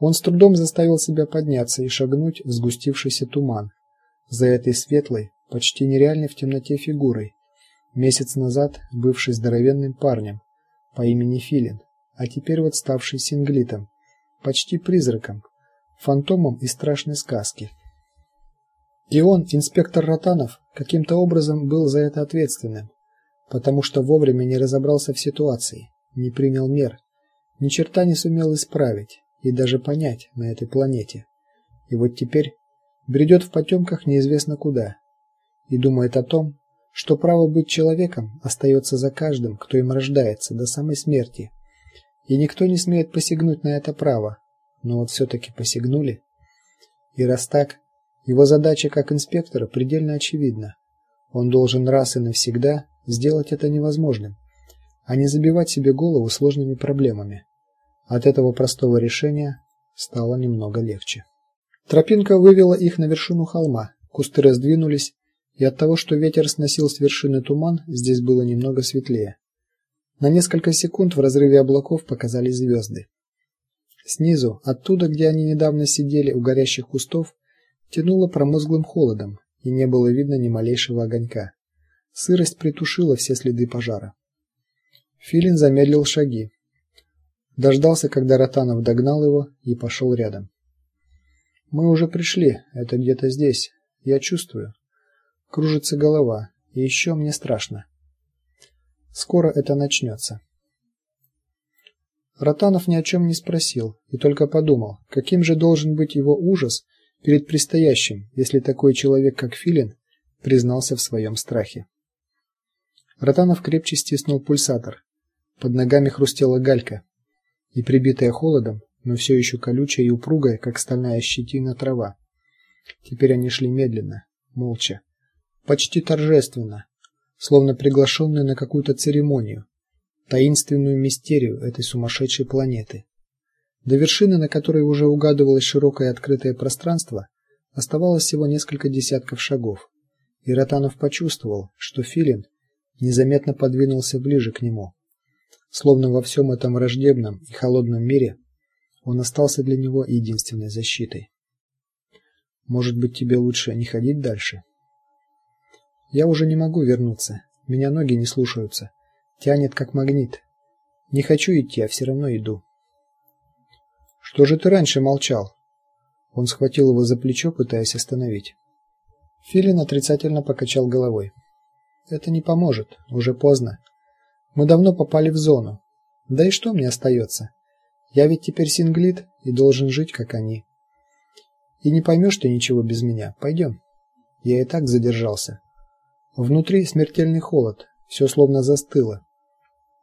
Он с трудом заставил себя подняться и шагнуть в сгустившийся туман. За этой светлой, почти нереальной в темноте фигурой, месяц назад бывший здоровенным парнем по имени Филин, а теперь вот ставший синглитом, почти призраком, фантомом из страшной сказки. И он, инспектор Ротанов, каким-то образом был за это ответственным, потому что вовремя не разобрался в ситуации, не принял мер, ни черта не сумел исправить и даже понять на этой планете. И вот теперь бредет в потемках неизвестно куда и думает о том, что право быть человеком остается за каждым, кто им рождается до самой смерти. И никто не смеет посягнуть на это право. Но вот все таки посягнули. И раз так, его задача как инспектора предельно очевидна. Он должен раз и навсегда сделать это невозможным, а не забивать себе голову сложными проблемами. От этого простого решения стало немного легче. Тропинка вывела их на вершину холма. Кусты раздвинулись, и от того, что ветер сносил с вершины туман, здесь было немного светлее. На несколько секунд в разрыве облаков показались звезды. Снизу, оттуда, где они недавно сидели у горящих кустов, тянуло промозглым холодом, и не было видно ни малейшего огонька. Сырость притушила все следы пожара. Филин замедлил шаги. Дождался, когда Ротанов догнал его и пошел рядом. Мы уже пришли, это где-то здесь. Я чувствую. Кружится голова, и еще мне страшно. Скоро это начнется. Ротанов ни о чем не спросил и только подумал, каким же должен быть его ужас перед предстоящим, если такой человек, как Филин, признался в своем страхе. Ротанов крепче стиснул пульсатор. Под ногами хрустела галька и прибитая холодом, но все еще колючая и упругая, как стальная щетина трава. Теперь они шли медленно, молча, почти торжественно, словно приглашенные на какую-то церемонию, таинственную мистерию этой сумасшедшей планеты. До вершины, на которой уже угадывалось широкое открытое пространство, оставалось всего несколько десятков шагов. И Ротанов почувствовал, что Филин незаметно подвинулся ближе к нему словно во всем этом враждебном и холодном мире он остался для него единственной защитой. Может быть, тебе лучше не ходить дальше? Я уже не могу вернуться. Меня ноги не слушаются. Тянет как магнит. Не хочу идти, а все равно иду. Что же ты раньше молчал? Он схватил его за плечо, пытаясь остановить. Филин отрицательно покачал головой. Это не поможет, уже поздно. Мы давно попали в зону. Да и что мне остается? Я ведь теперь синглит и должен жить, как они. И не поймешь ты ничего без меня. Пойдем. Я и так задержался. Внутри смертельный холод, все словно застыло.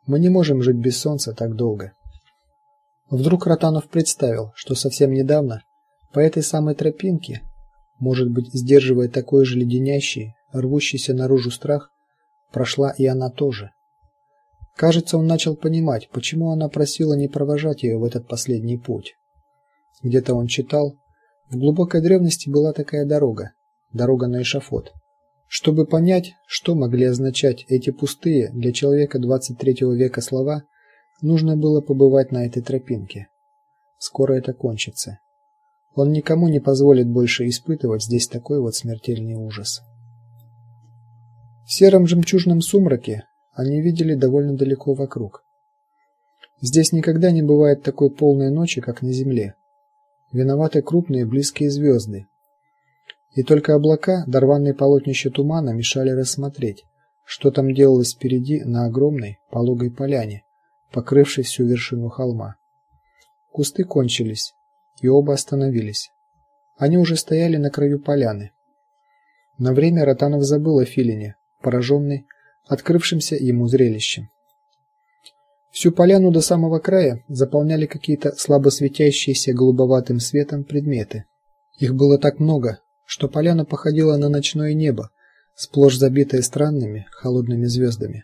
Мы не можем жить без солнца так долго. Вдруг Ротанов представил, что совсем недавно по этой самой тропинке, может быть, сдерживая такой же леденящий, рвущийся наружу страх, прошла и она тоже. Кажется, он начал понимать, почему она просила не провожать ее в этот последний путь. Где-то он читал, в глубокой древности была такая дорога, дорога на эшафот. Чтобы понять, что могли означать эти пустые для человека 23 века слова, нужно было побывать на этой тропинке. Скоро это кончится. Он никому не позволит больше испытывать здесь такой вот смертельный ужас. В сером жемчужном сумраке они видели довольно далеко вокруг. Здесь никогда не бывает такой полной ночи, как на земле. Виноваты крупные близкие звезды. И только облака, дорванные полотнища тумана мешали рассмотреть, что там делалось впереди на огромной пологой поляне, покрывшей всю вершину холма. Кусты кончились, и оба остановились. Они уже стояли на краю поляны. На время Ротанов забыл о Филине, пораженный открывшимся ему зрелищем. Всю поляну до самого края заполняли какие-то слабо светящиеся голубоватым светом предметы. Их было так много, что поляна походила на ночное небо, сплошь забитое странными холодными звездами.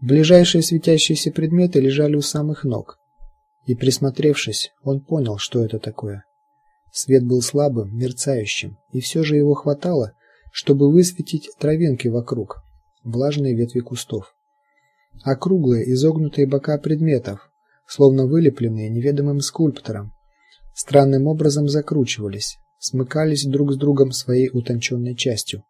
Ближайшие светящиеся предметы лежали у самых ног. И присмотревшись, он понял, что это такое. Свет был слабым, мерцающим, и все же его хватало, чтобы высветить травинки вокруг влажные ветви кустов. Округлые, изогнутые бока предметов, словно вылепленные неведомым скульптором, странным образом закручивались, смыкались друг с другом своей утонченной частью,